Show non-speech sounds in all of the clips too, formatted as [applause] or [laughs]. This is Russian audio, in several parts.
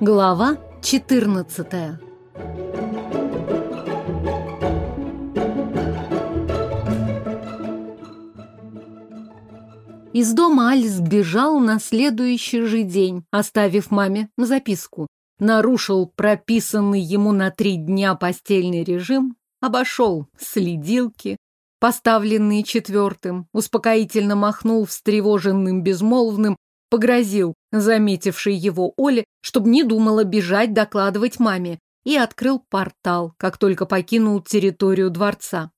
Глава 14 Из дома Аль сбежал на следующий же день, оставив маме записку. Нарушил прописанный ему на три дня постельный режим, обошел следилки, поставленные четвертым, успокоительно махнул встревоженным безмолвным, погрозил, заметивший его Оле, чтобы не думала бежать докладывать маме, и открыл портал, как только покинул территорию дворца.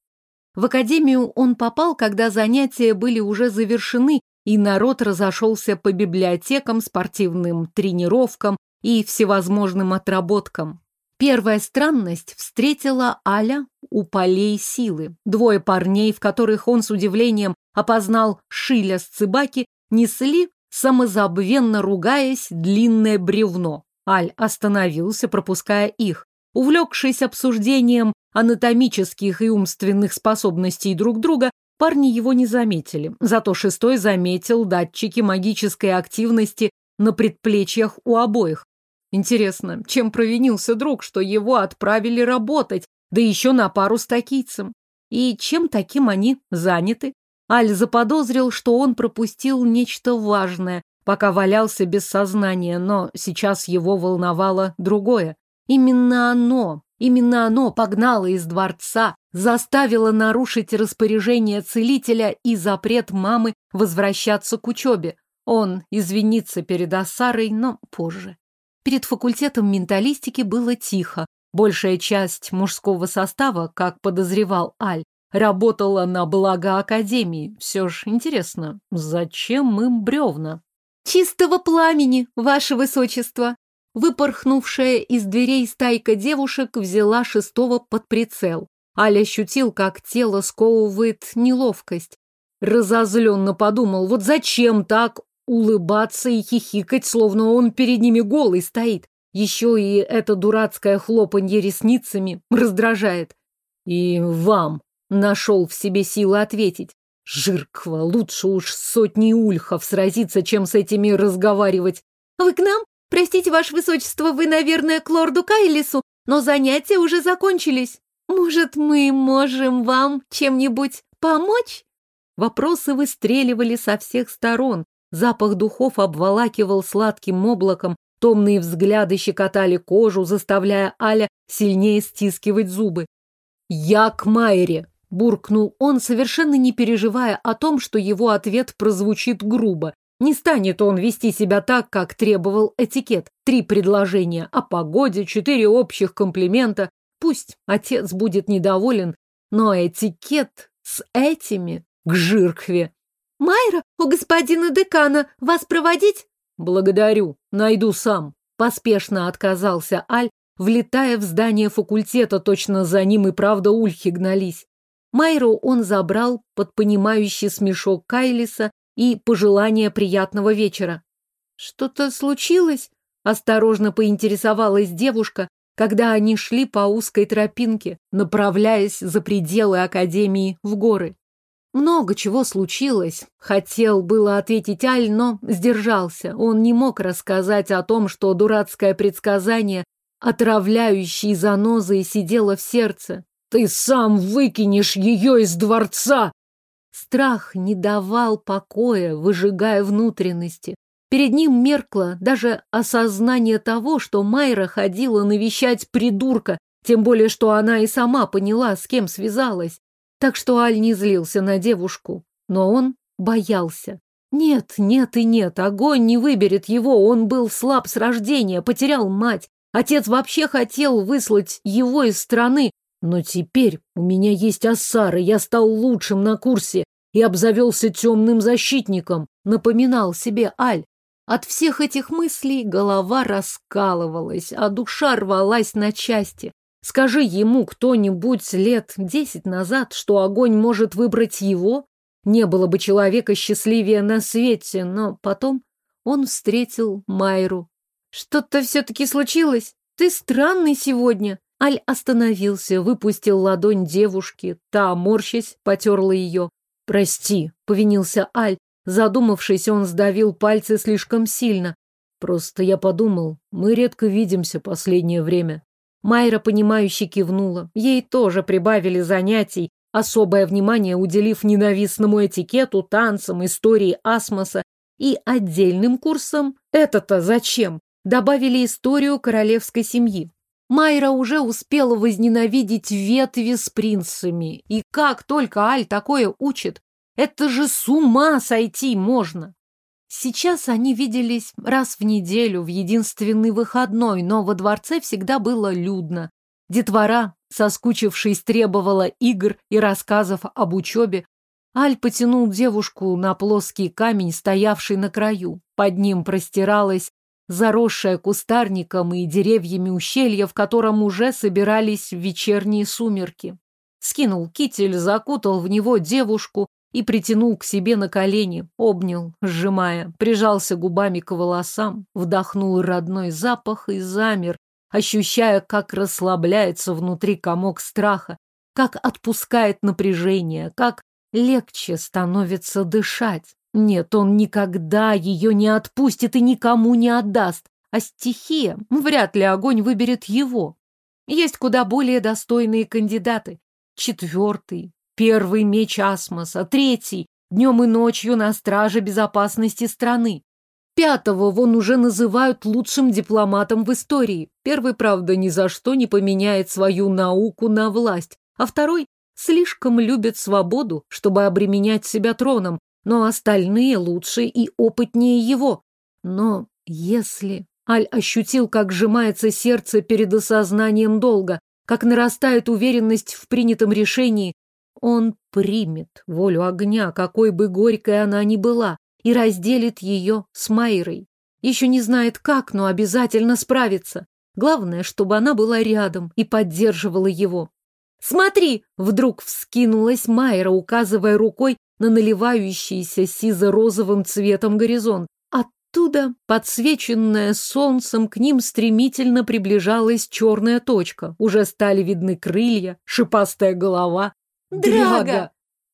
В академию он попал, когда занятия были уже завершены, и народ разошелся по библиотекам, спортивным тренировкам и всевозможным отработкам. Первая странность встретила Аля у полей силы. Двое парней, в которых он с удивлением опознал Шиля с Цыбаки, несли, самозабвенно ругаясь, длинное бревно. Аль остановился, пропуская их. Увлекшись обсуждением анатомических и умственных способностей друг друга, парни его не заметили. Зато шестой заметил датчики магической активности на предплечьях у обоих. Интересно, чем провинился друг, что его отправили работать, да еще на пару с такийцем? И чем таким они заняты? Аль заподозрил, что он пропустил нечто важное, пока валялся без сознания, но сейчас его волновало другое. Именно оно, именно оно погнало из дворца, заставило нарушить распоряжение целителя и запрет мамы возвращаться к учебе. Он извинится перед Асарой, но позже. Перед факультетом менталистики было тихо. Большая часть мужского состава, как подозревал Аль, работала на благо Академии. Все ж интересно, зачем им бревна? «Чистого пламени, ваше высочество!» Выпорхнувшая из дверей стайка девушек взяла шестого под прицел. Аля ощутил, как тело сковывает неловкость. Разозленно подумал, вот зачем так улыбаться и хихикать, словно он перед ними голый стоит. Еще и это дурацкое хлопанье ресницами раздражает. И вам нашел в себе силы ответить. Жирква, лучше уж сотни ульхов сразиться, чем с этими разговаривать. Вы к нам? Простите, ваше высочество, вы, наверное, к лорду Кайлису, но занятия уже закончились. Может, мы можем вам чем-нибудь помочь? Вопросы выстреливали со всех сторон. Запах духов обволакивал сладким облаком, томные взгляды щекотали кожу, заставляя Аля сильнее стискивать зубы. «Я к Майре!» – буркнул он, совершенно не переживая о том, что его ответ прозвучит грубо. Не станет он вести себя так, как требовал этикет. Три предложения о погоде, четыре общих комплимента. Пусть отец будет недоволен, но этикет с этими к жиркве. «Майра, у господина декана вас проводить?» «Благодарю, найду сам», — поспешно отказался Аль, влетая в здание факультета, точно за ним и правда ульхи гнались. Майру он забрал под понимающий смешок Кайлиса и пожелание приятного вечера. «Что-то случилось?» – осторожно поинтересовалась девушка, когда они шли по узкой тропинке, направляясь за пределы Академии в горы. Много чего случилось. Хотел было ответить Аль, но сдержался. Он не мог рассказать о том, что дурацкое предсказание, отравляющей занозой, сидело в сердце. «Ты сам выкинешь ее из дворца!» Страх не давал покоя, выжигая внутренности. Перед ним меркло даже осознание того, что Майра ходила навещать придурка, тем более, что она и сама поняла, с кем связалась. Так что Аль не злился на девушку, но он боялся. Нет, нет и нет, огонь не выберет его, он был слаб с рождения, потерял мать. Отец вообще хотел выслать его из страны, но теперь у меня есть Ассара, я стал лучшим на курсе и обзавелся темным защитником, напоминал себе Аль. От всех этих мыслей голова раскалывалась, а душа рвалась на части. Скажи ему кто-нибудь лет десять назад, что огонь может выбрать его, не было бы человека счастливее на свете, но потом он встретил Майру. «Что-то все-таки случилось? Ты странный сегодня!» Аль остановился, выпустил ладонь девушки, та, морщась, потерла ее. «Прости», — повинился Аль, Задумавшись, он сдавил пальцы слишком сильно. Просто я подумал, мы редко видимся последнее время. Майра, понимающе кивнула. Ей тоже прибавили занятий, особое внимание уделив ненавистному этикету, танцам, истории асмоса и отдельным курсам «Это-то зачем?» добавили историю королевской семьи. Майра уже успела возненавидеть ветви с принцами. И как только Аль такое учит, это же с ума сойти можно. Сейчас они виделись раз в неделю, в единственный выходной, но во дворце всегда было людно. Детвора, соскучившись, требовала игр и рассказов об учебе. Аль потянул девушку на плоский камень, стоявший на краю. Под ним простиралась заросшая кустарником и деревьями ущелье, в котором уже собирались вечерние сумерки. Скинул китель, закутал в него девушку и притянул к себе на колени, обнял, сжимая, прижался губами к волосам, вдохнул родной запах и замер, ощущая, как расслабляется внутри комок страха, как отпускает напряжение, как легче становится дышать. Нет, он никогда ее не отпустит и никому не отдаст. А стихия, вряд ли огонь выберет его. Есть куда более достойные кандидаты. Четвертый, первый меч Асмоса, третий, днем и ночью на страже безопасности страны. Пятого вон уже называют лучшим дипломатом в истории. Первый, правда, ни за что не поменяет свою науку на власть, а второй слишком любит свободу, чтобы обременять себя троном, но остальные лучше и опытнее его. Но если... Аль ощутил, как сжимается сердце перед осознанием долга, как нарастает уверенность в принятом решении. Он примет волю огня, какой бы горькой она ни была, и разделит ее с Майрой. Еще не знает как, но обязательно справится. Главное, чтобы она была рядом и поддерживала его. «Смотри!» — вдруг вскинулась Майра, указывая рукой на наливающийся сизо-розовым цветом горизонт. Оттуда, подсвеченная солнцем, к ним стремительно приближалась черная точка. Уже стали видны крылья, шипастая голова. «Драга!»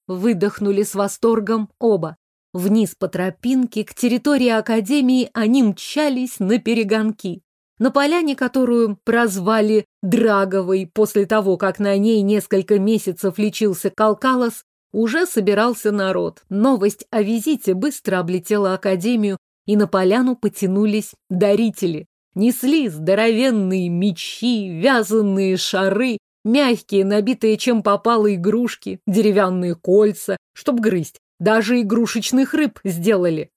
Выдохнули с восторгом оба. Вниз по тропинке, к территории Академии, они мчались на перегонки. На поляне, которую прозвали Драговой после того, как на ней несколько месяцев лечился Калкалос, уже собирался народ. Новость о визите быстро облетела Академию, и на поляну потянулись дарители. Несли здоровенные мечи, вязаные шары, мягкие, набитые чем попало игрушки, деревянные кольца, чтоб грызть. Даже игрушечных рыб сделали.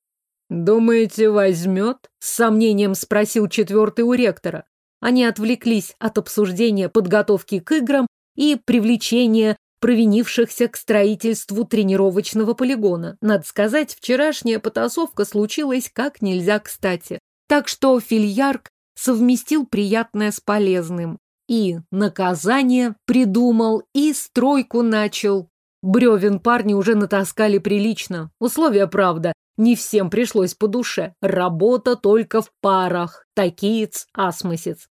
«Думаете, возьмет?» — с сомнением спросил четвертый у ректора. Они отвлеклись от обсуждения подготовки к играм и привлечения провинившихся к строительству тренировочного полигона. Надо сказать, вчерашняя потасовка случилась как нельзя кстати. Так что Фильярк совместил приятное с полезным. И наказание придумал, и стройку начал. Бревен парни уже натаскали прилично. Условия, правда, не всем пришлось по душе. Работа только в парах. Такиец, асмосец.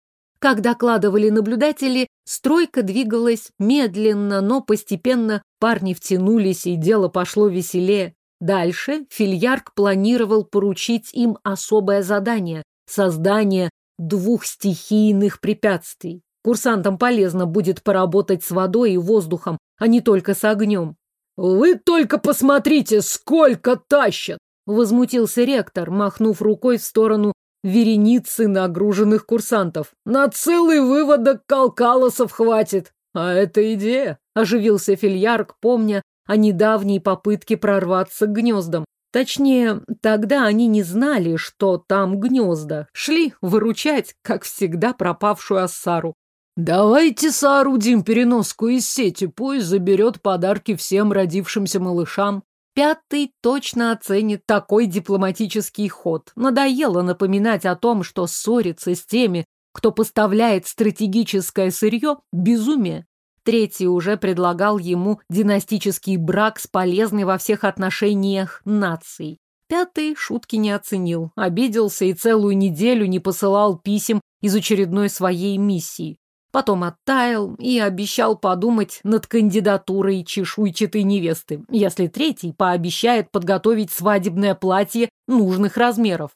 Как докладывали наблюдатели, стройка двигалась медленно, но постепенно парни втянулись, и дело пошло веселее. Дальше Фильярк планировал поручить им особое задание – создание двух стихийных препятствий. Курсантам полезно будет поработать с водой и воздухом, а не только с огнем. «Вы только посмотрите, сколько тащат!» – возмутился ректор, махнув рукой в сторону вереницы нагруженных курсантов. На целый выводок калкалосов хватит. А это идея, оживился Фильярк, помня о недавней попытке прорваться к гнездам. Точнее, тогда они не знали, что там гнезда. Шли выручать, как всегда, пропавшую Ассару. «Давайте соорудим переноску из сети, пусть заберет подарки всем родившимся малышам. Пятый точно оценит такой дипломатический ход. Надоело напоминать о том, что ссориться с теми, кто поставляет стратегическое сырье, безумие. Третий уже предлагал ему династический брак с полезной во всех отношениях нацией. Пятый шутки не оценил, обиделся и целую неделю не посылал писем из очередной своей миссии. Потом оттаял и обещал подумать над кандидатурой чешуйчатой невесты, если третий пообещает подготовить свадебное платье нужных размеров.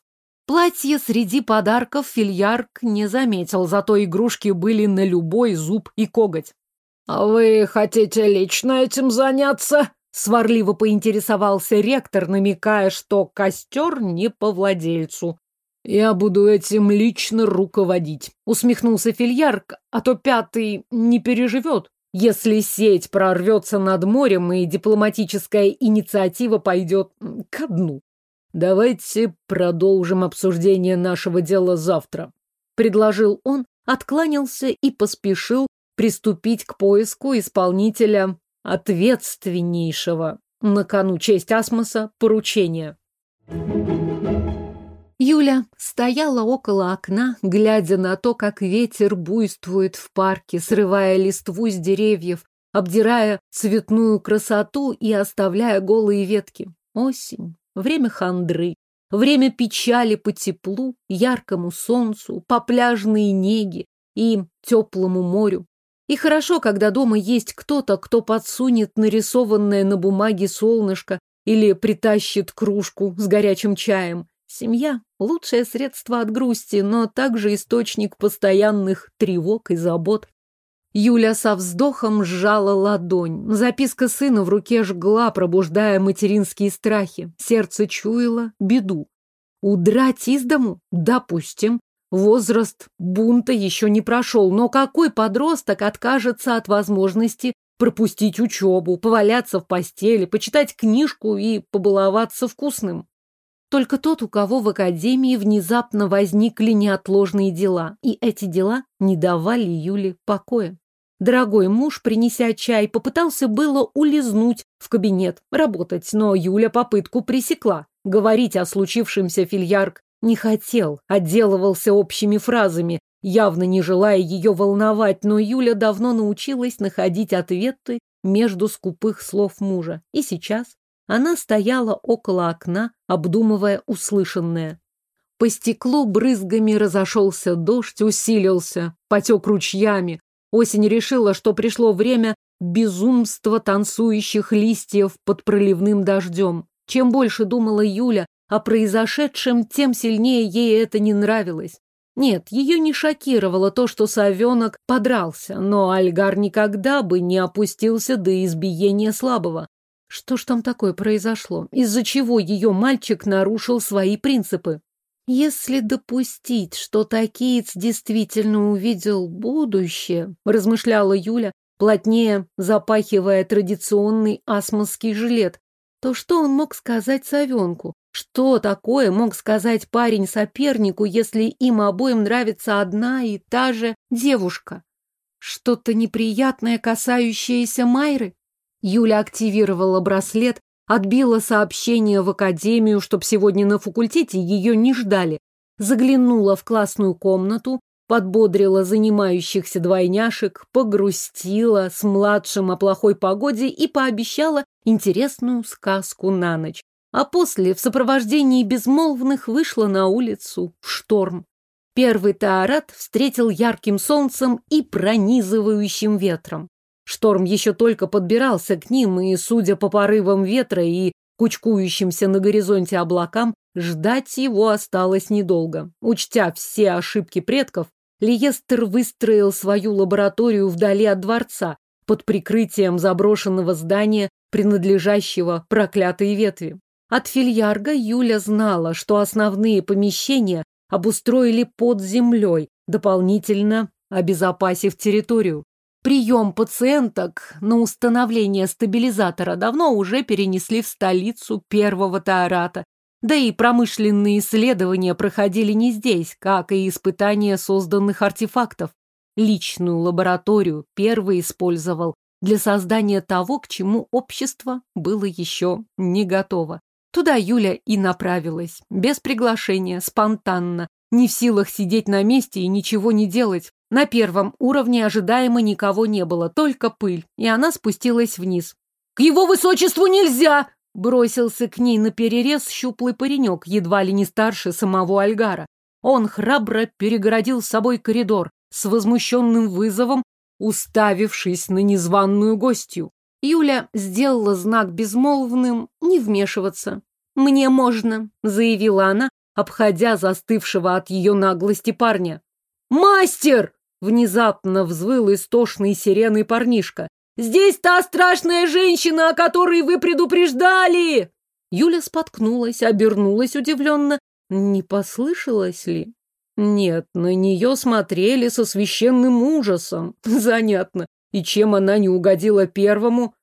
Платье среди подарков фильярк не заметил, зато игрушки были на любой зуб и коготь. «А вы хотите лично этим заняться?» Сварливо поинтересовался ректор, намекая, что костер не по владельцу. «Я буду этим лично руководить», — усмехнулся Фильярк, «а то пятый не переживет, если сеть прорвется над морем и дипломатическая инициатива пойдет ко дну». «Давайте продолжим обсуждение нашего дела завтра», — предложил он, откланялся и поспешил приступить к поиску исполнителя ответственнейшего на кону честь Асмоса поручения. Юля стояла около окна, глядя на то, как ветер буйствует в парке, срывая листву с деревьев, обдирая цветную красоту и оставляя голые ветки. Осень, время хандры, время печали по теплу, яркому солнцу, по пляжной неге и теплому морю. И хорошо, когда дома есть кто-то, кто подсунет нарисованное на бумаге солнышко или притащит кружку с горячим чаем. Семья – лучшее средство от грусти, но также источник постоянных тревог и забот. Юля со вздохом сжала ладонь. Записка сына в руке жгла, пробуждая материнские страхи. Сердце чуяло беду. Удрать из дому? Допустим. Возраст бунта еще не прошел, но какой подросток откажется от возможности пропустить учебу, поваляться в постели, почитать книжку и побаловаться вкусным? Только тот, у кого в академии внезапно возникли неотложные дела, и эти дела не давали Юле покоя. Дорогой муж, принеся чай, попытался было улизнуть в кабинет, работать, но Юля попытку пресекла. Говорить о случившемся фильярк не хотел, отделывался общими фразами, явно не желая ее волновать, но Юля давно научилась находить ответы между скупых слов мужа. И сейчас она стояла около окна, обдумывая услышанное. По стеклу брызгами разошелся дождь, усилился, потек ручьями. Осень решила, что пришло время безумства танцующих листьев под проливным дождем. Чем больше думала Юля о произошедшем, тем сильнее ей это не нравилось. Нет, ее не шокировало то, что совенок подрался, но Альгар никогда бы не опустился до избиения слабого. Что ж там такое произошло? Из-за чего ее мальчик нарушил свои принципы? Если допустить, что Такиец действительно увидел будущее, размышляла Юля, плотнее запахивая традиционный асмосский жилет, то что он мог сказать совенку? Что такое мог сказать парень сопернику, если им обоим нравится одна и та же девушка? Что-то неприятное, касающееся Майры? Юля активировала браслет, отбила сообщение в академию, чтоб сегодня на факультете ее не ждали. Заглянула в классную комнату, подбодрила занимающихся двойняшек, погрустила с младшим о плохой погоде и пообещала интересную сказку на ночь а после в сопровождении безмолвных вышла на улицу в шторм. Первый Таарат встретил ярким солнцем и пронизывающим ветром. Шторм еще только подбирался к ним, и, судя по порывам ветра и кучкующимся на горизонте облакам, ждать его осталось недолго. Учтя все ошибки предков, Лиестер выстроил свою лабораторию вдали от дворца, под прикрытием заброшенного здания, принадлежащего проклятой ветви. От фильярга Юля знала, что основные помещения обустроили под землей, дополнительно обезопасив территорию. Прием пациенток на установление стабилизатора давно уже перенесли в столицу первого Таарата, да и промышленные исследования проходили не здесь, как и испытания созданных артефактов. Личную лабораторию первый использовал для создания того, к чему общество было еще не готово. Туда Юля и направилась, без приглашения, спонтанно, не в силах сидеть на месте и ничего не делать. На первом уровне ожидаемо никого не было, только пыль, и она спустилась вниз. «К его высочеству нельзя!» Бросился к ней на перерез щуплый паренек, едва ли не старше самого Альгара. Он храбро перегородил с собой коридор, с возмущенным вызовом, уставившись на незваную гостью. Юля сделала знак безмолвным не вмешиваться. «Мне можно», — заявила она, обходя застывшего от ее наглости парня. «Мастер!» — внезапно взвыл истошный сиреной парнишка. «Здесь та страшная женщина, о которой вы предупреждали!» Юля споткнулась, обернулась удивленно. Не послышалось ли? Нет, на нее смотрели со священным ужасом. [laughs] Занятно. И чем она не угодила первому?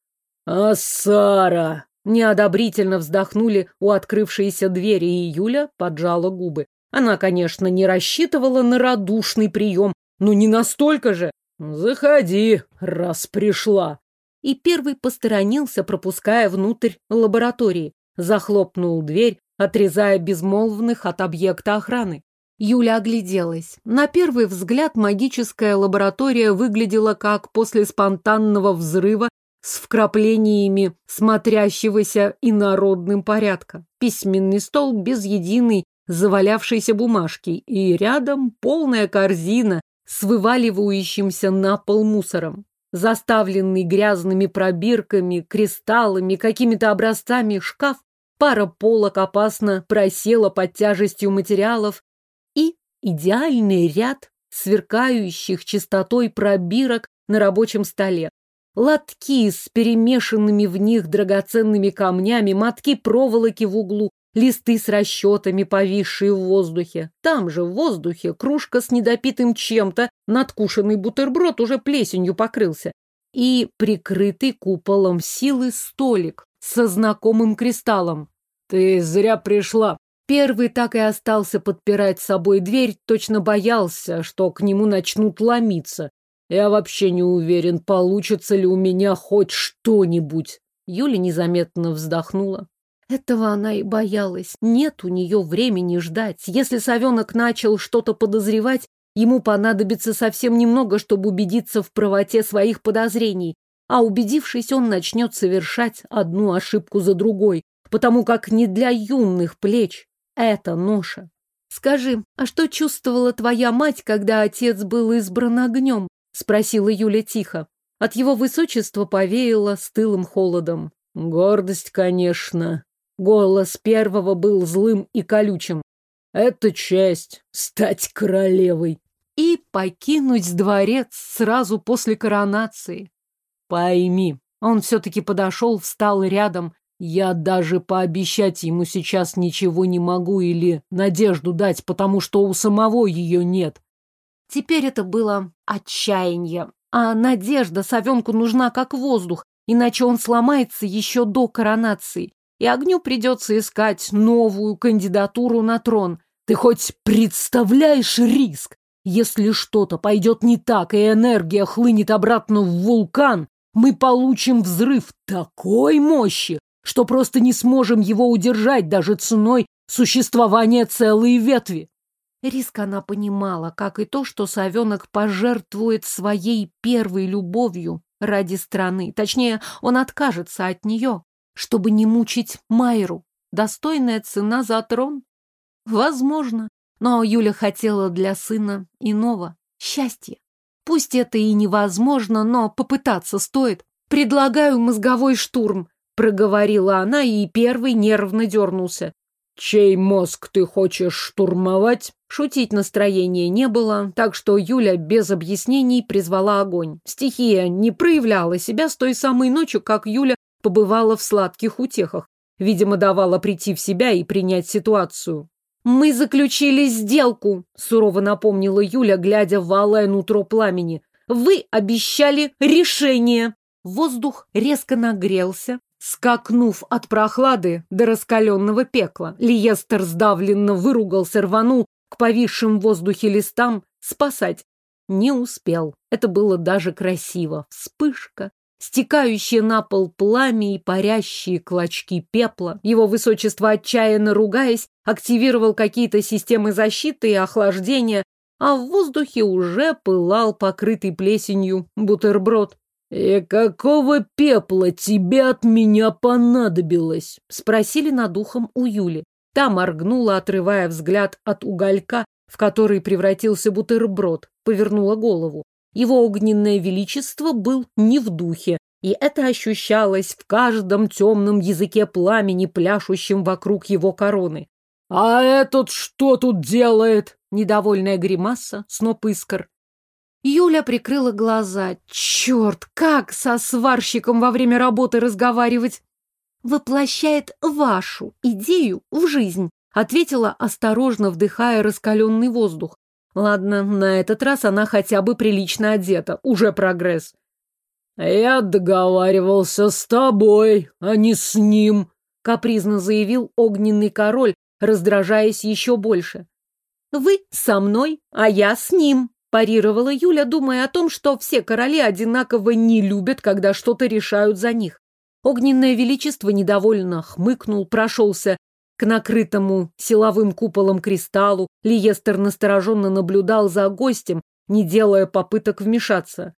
А Сара! Неодобрительно вздохнули у открывшейся двери, и Юля поджала губы. Она, конечно, не рассчитывала на радушный прием, но не настолько же. «Заходи, раз пришла». И первый посторонился, пропуская внутрь лаборатории. Захлопнул дверь, отрезая безмолвных от объекта охраны. Юля огляделась. На первый взгляд магическая лаборатория выглядела как после спонтанного взрыва с вкраплениями смотрящегося инородным порядка. Письменный стол без единой завалявшейся бумажки и рядом полная корзина с вываливающимся на пол мусором. Заставленный грязными пробирками, кристаллами, какими-то образцами шкаф, пара полок опасно просела под тяжестью материалов, идеальный ряд сверкающих чистотой пробирок на рабочем столе. Лотки с перемешанными в них драгоценными камнями, мотки проволоки в углу, листы с расчетами, повисшие в воздухе. Там же, в воздухе, кружка с недопитым чем-то, надкушенный бутерброд уже плесенью покрылся. И прикрытый куполом силы столик со знакомым кристаллом. «Ты зря пришла», Первый так и остался подпирать собой дверь, точно боялся, что к нему начнут ломиться. Я вообще не уверен, получится ли у меня хоть что-нибудь. Юля незаметно вздохнула. Этого она и боялась. Нет у нее времени ждать. Если совенок начал что-то подозревать, ему понадобится совсем немного, чтобы убедиться в правоте своих подозрений. А убедившись, он начнет совершать одну ошибку за другой, потому как не для юных плеч это ноша. Скажи, а что чувствовала твоя мать, когда отец был избран огнем? Спросила Юля тихо. От его высочества повеяло стылым холодом. Гордость, конечно. Голос первого был злым и колючим. Это честь — стать королевой. И покинуть дворец сразу после коронации. Пойми, он все-таки подошел, встал рядом, я даже пообещать ему сейчас ничего не могу или надежду дать, потому что у самого ее нет. Теперь это было отчаяние. А надежда совенку нужна как воздух, иначе он сломается еще до коронации. И огню придется искать новую кандидатуру на трон. Ты хоть представляешь риск? Если что-то пойдет не так, и энергия хлынет обратно в вулкан, мы получим взрыв такой мощи, что просто не сможем его удержать даже ценой существования целой ветви. Риск она понимала, как и то, что совенок пожертвует своей первой любовью ради страны. Точнее, он откажется от нее, чтобы не мучить Майру. Достойная цена за трон? Возможно. Но Юля хотела для сына иного — счастья. Пусть это и невозможно, но попытаться стоит. Предлагаю мозговой штурм проговорила она, и первый нервно дернулся. «Чей мозг ты хочешь штурмовать?» Шутить настроения не было, так что Юля без объяснений призвала огонь. Стихия не проявляла себя с той самой ночью, как Юля побывала в сладких утехах. Видимо, давала прийти в себя и принять ситуацию. «Мы заключили сделку», — сурово напомнила Юля, глядя в алое нутро пламени. «Вы обещали решение». Воздух резко нагрелся, Скакнув от прохлады до раскаленного пекла, Лиестер сдавленно выругался, рванул к повисшим в воздухе листам спасать. Не успел. Это было даже красиво. Вспышка, стекающие на пол пламя и парящие клочки пепла. Его высочество, отчаянно ругаясь, активировал какие-то системы защиты и охлаждения, а в воздухе уже пылал покрытый плесенью бутерброд. «И какого пепла тебе от меня понадобилось?» — спросили над ухом у Юли. Та моргнула, отрывая взгляд от уголька, в который превратился бутерброд, повернула голову. Его огненное величество был не в духе, и это ощущалось в каждом темном языке пламени, пляшущем вокруг его короны. «А этот что тут делает?» Недовольная гримаса, сноп искр. Юля прикрыла глаза. Черт, как со сварщиком во время работы разговаривать? Воплощает вашу идею в жизнь, ответила, осторожно вдыхая раскаленный воздух. Ладно, на этот раз она хотя бы прилично одета, уже прогресс. «Я договаривался с тобой, а не с ним», — капризно заявил огненный король, раздражаясь еще больше. «Вы со мной, а я с ним», парировала Юля, думая о том, что все короли одинаково не любят, когда что-то решают за них. Огненное величество недовольно хмыкнул, прошелся к накрытому силовым куполом кристаллу. Лиестер настороженно наблюдал за гостем, не делая попыток вмешаться.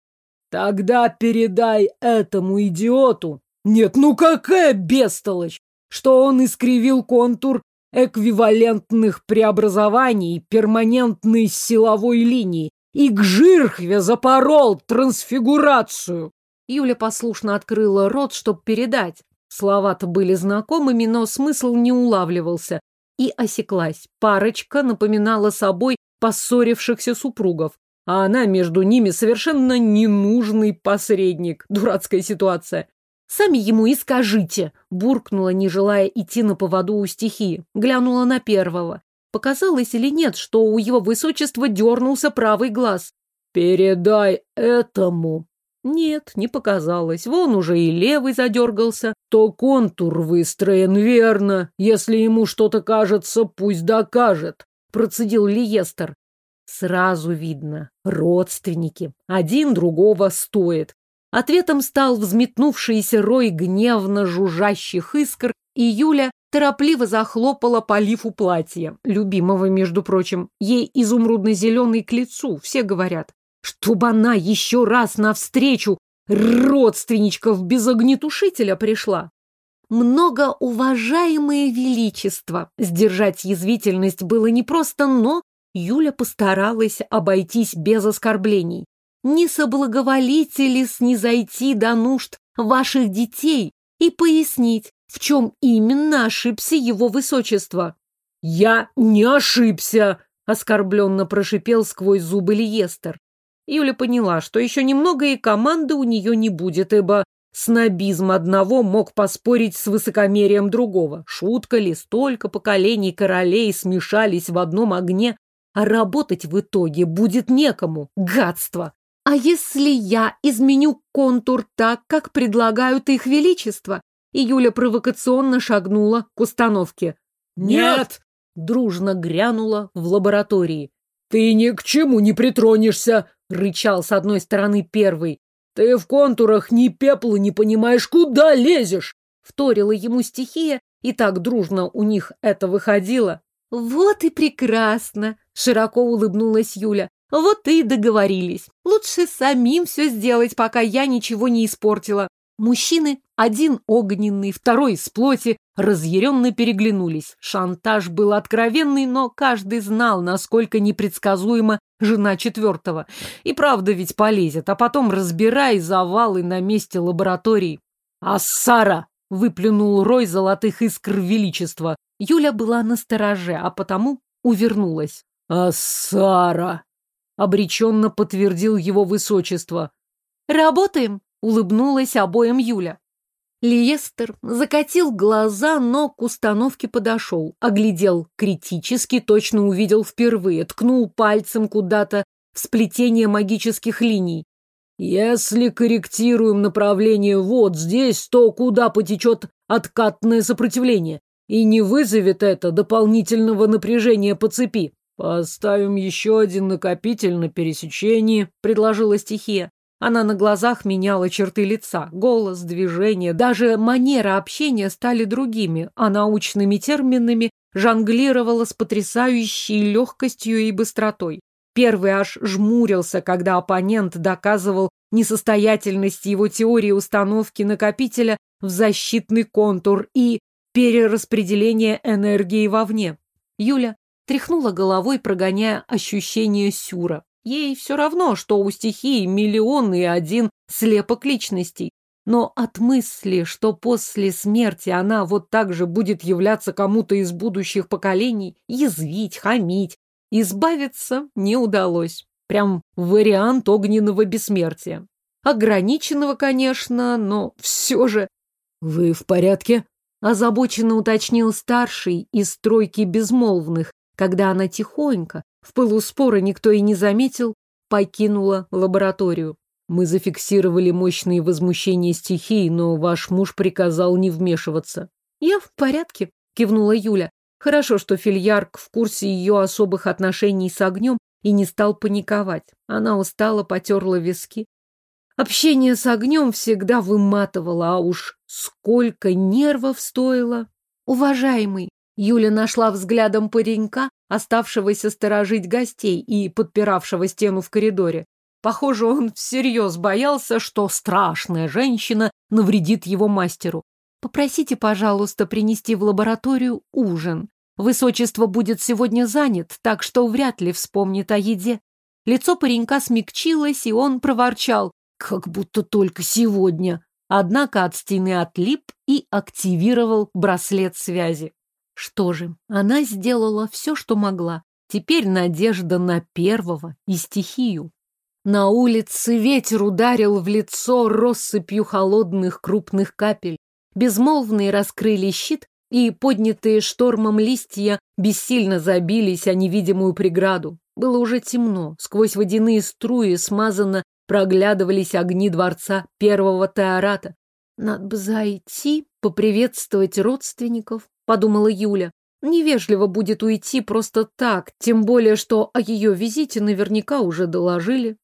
«Тогда передай этому идиоту!» «Нет, ну какая бестолочь!» Что он искривил контур эквивалентных преобразований перманентной силовой линии и к жирхве запорол трансфигурацию. Юля послушно открыла рот, чтобы передать. Слова-то были знакомыми, но смысл не улавливался. И осеклась. Парочка напоминала собой поссорившихся супругов. А она между ними совершенно ненужный посредник. Дурацкая ситуация. «Сами ему и скажите!» Буркнула, не желая идти на поводу у стихии. Глянула на первого. Показалось или нет, что у его высочества дернулся правый глаз. «Передай этому!» Нет, не показалось. Вон уже и левый задергался. То контур выстроен верно. Если ему что-то кажется, пусть докажет, процедил Лиестер. Сразу видно. Родственники. Один другого стоит. Ответом стал взметнувшийся рой гневно жужжащих искр, и Юля торопливо захлопала по лифу платья, любимого, между прочим. Ей изумрудно-зеленый к лицу, все говорят. Чтобы она еще раз навстречу родственничков без огнетушителя пришла. Многоуважаемое величество. Сдержать язвительность было непросто, но Юля постаралась обойтись без оскорблений. Не соблаговолите ли снизойти до нужд ваших детей и пояснить, в чем именно ошибся его высочество. «Я не ошибся!» — оскорбленно прошипел сквозь зубы Лиестер. Юля поняла, что еще немного и команды у нее не будет, ибо снобизм одного мог поспорить с высокомерием другого. Шутка ли, столько поколений королей смешались в одном огне, а работать в итоге будет некому. Гадство! А если я изменю контур так, как предлагают их величество? И Юля провокационно шагнула к установке. «Нет!» — дружно грянула в лаборатории. «Ты ни к чему не притронешься!» — рычал с одной стороны первый. «Ты в контурах ни пепла не понимаешь, куда лезешь!» Вторила ему стихия, и так дружно у них это выходило. «Вот и прекрасно!» — широко улыбнулась Юля. Вот и договорились. Лучше самим все сделать, пока я ничего не испортила. Мужчины, один огненный, второй из плоти, разъяренно переглянулись. Шантаж был откровенный, но каждый знал, насколько непредсказуема жена четвертого. И правда ведь полезет, а потом разбирай завалы на месте лаборатории. «А Сара!» — выплюнул рой золотых искр величества. Юля была на стороже, а потому увернулась. «А Сара!» обреченно подтвердил его высочество. «Работаем!» — улыбнулась обоим Юля. Лиестер закатил глаза, но к установке подошел, оглядел критически, точно увидел впервые, ткнул пальцем куда-то в сплетение магических линий. «Если корректируем направление вот здесь, то куда потечет откатное сопротивление? И не вызовет это дополнительного напряжения по цепи?» «Поставим еще один накопитель на пересечении», — предложила стихия. Она на глазах меняла черты лица, голос, движение, даже манера общения стали другими, а научными терминами жонглировала с потрясающей легкостью и быстротой. Первый аж жмурился, когда оппонент доказывал несостоятельность его теории установки накопителя в защитный контур и перераспределение энергии вовне. Юля Тряхнула головой, прогоняя ощущение сюра. Ей все равно, что у стихии миллион и один слепок личностей. Но от мысли, что после смерти она вот так же будет являться кому-то из будущих поколений, язвить, хамить, избавиться не удалось. Прям вариант огненного бессмертия. Ограниченного, конечно, но все же... «Вы в порядке?» Озабоченно уточнил старший из тройки безмолвных, когда она тихонько, в пылу спора никто и не заметил, покинула лабораторию. Мы зафиксировали мощные возмущения стихии, но ваш муж приказал не вмешиваться. Я в порядке, кивнула Юля. Хорошо, что Фильярк в курсе ее особых отношений с огнем и не стал паниковать. Она устала, потерла виски. Общение с огнем всегда выматывало, а уж сколько нервов стоило. Уважаемый, Юля нашла взглядом паренька, оставшегося сторожить гостей и подпиравшего стену в коридоре. Похоже, он всерьез боялся, что страшная женщина навредит его мастеру. Попросите, пожалуйста, принести в лабораторию ужин. Высочество будет сегодня занят, так что вряд ли вспомнит о еде. Лицо паренька смягчилось, и он проворчал, как будто только сегодня. Однако от стены отлип и активировал браслет связи. Что же, она сделала все, что могла. Теперь надежда на первого и стихию. На улице ветер ударил в лицо россыпью холодных крупных капель. Безмолвные раскрыли щит, и поднятые штормом листья бессильно забились о невидимую преграду. Было уже темно, сквозь водяные струи смазанно проглядывались огни дворца первого теората. «Надо бы зайти, поприветствовать родственников», — подумала Юля. «Невежливо будет уйти просто так, тем более, что о ее визите наверняка уже доложили».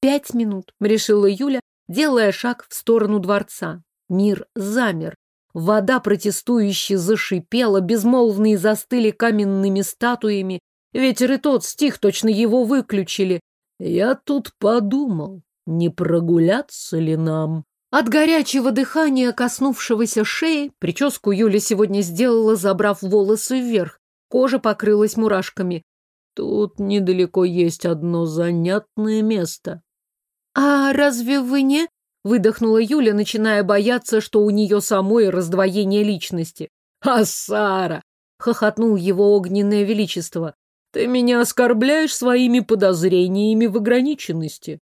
Пять минут, решила Юля, делая шаг в сторону дворца. Мир замер. Вода протестующе зашипела, безмолвные застыли каменными статуями. Ветер и тот стих, точно его выключили. Я тут подумал, не прогуляться ли нам? От горячего дыхания, коснувшегося шеи, прическу Юля сегодня сделала, забрав волосы вверх. Кожа покрылась мурашками. Тут недалеко есть одно занятное место. «А разве вы не...» — выдохнула Юля, начиная бояться, что у нее самой раздвоение личности. «А Сара!» — хохотнул его огненное величество. «Ты меня оскорбляешь своими подозрениями в ограниченности».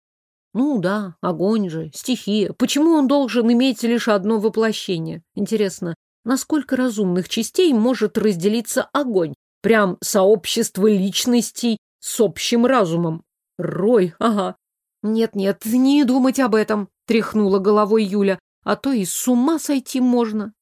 «Ну да, огонь же, стихия. Почему он должен иметь лишь одно воплощение? Интересно, насколько разумных частей может разделиться огонь? Прям сообщество личностей с общим разумом. Рой, ага, «Нет-нет, не думать об этом», — тряхнула головой Юля, «а то и с ума сойти можно».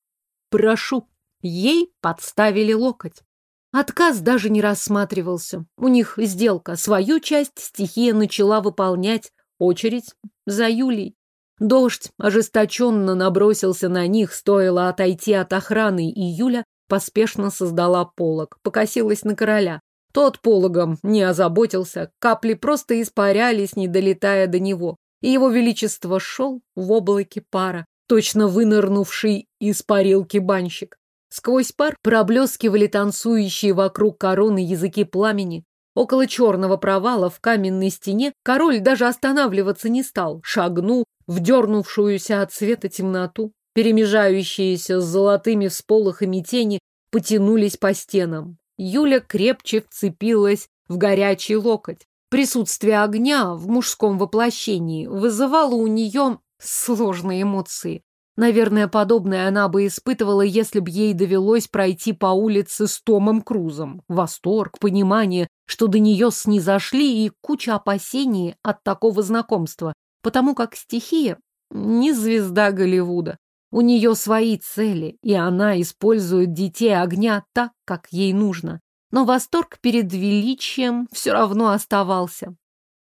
«Прошу». Ей подставили локоть. Отказ даже не рассматривался. У них сделка. Свою часть стихия начала выполнять. Очередь за Юлей. Дождь ожесточенно набросился на них, стоило отойти от охраны, и Юля поспешно создала полог, покосилась на короля. Тот пологом не озаботился, капли просто испарялись, не долетая до него, и его величество шел в облаке пара, точно вынырнувший из парилки банщик. Сквозь пар проблескивали танцующие вокруг короны языки пламени. Около черного провала в каменной стене король даже останавливаться не стал, шагнул в дернувшуюся от света темноту. Перемежающиеся с золотыми всполохами тени потянулись по стенам. Юля крепче вцепилась в горячий локоть. Присутствие огня в мужском воплощении вызывало у нее сложные эмоции. Наверное, подобное она бы испытывала, если б ей довелось пройти по улице с Томом Крузом. Восторг, понимание, что до нее снизошли и куча опасений от такого знакомства, потому как стихия не звезда Голливуда. У нее свои цели, и она использует детей огня так, как ей нужно. Но восторг перед величием все равно оставался.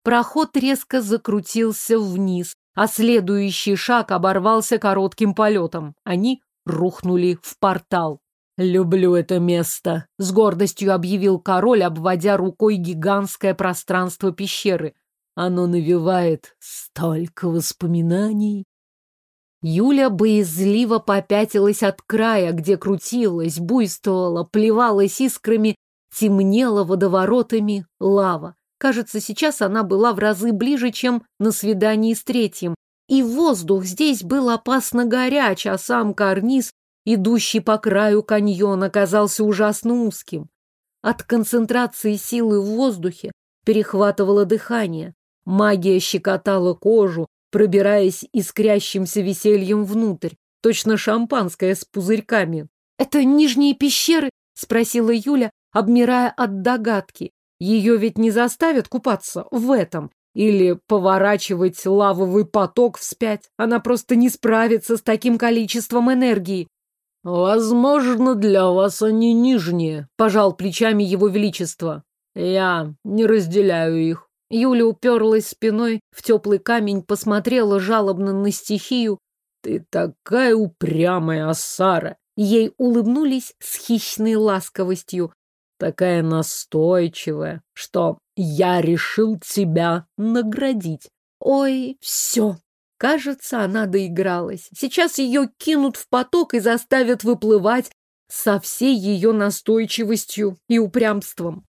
Проход резко закрутился вниз, а следующий шаг оборвался коротким полетом. Они рухнули в портал. «Люблю это место», — с гордостью объявил король, обводя рукой гигантское пространство пещеры. «Оно навевает столько воспоминаний». Юля боязливо попятилась от края, где крутилась, буйствовала, плевалась искрами, темнела водоворотами лава. Кажется, сейчас она была в разы ближе, чем на свидании с третьим. И воздух здесь был опасно горяч, а сам карниз, идущий по краю каньона, казался ужасно узким. От концентрации силы в воздухе перехватывало дыхание. Магия щекотала кожу, пробираясь искрящимся весельем внутрь. Точно шампанское с пузырьками. «Это нижние пещеры?» — спросила Юля, обмирая от догадки. Ее ведь не заставят купаться в этом. Или поворачивать лавовый поток вспять. Она просто не справится с таким количеством энергии. «Возможно, для вас они нижние», — пожал плечами его величество. «Я не разделяю их». Юля уперлась спиной в теплый камень, посмотрела жалобно на стихию. «Ты такая упрямая, Асара!» Ей улыбнулись с хищной ласковостью такая настойчивая, что я решил тебя наградить. Ой, все. Кажется, она доигралась. Сейчас ее кинут в поток и заставят выплывать со всей ее настойчивостью и упрямством.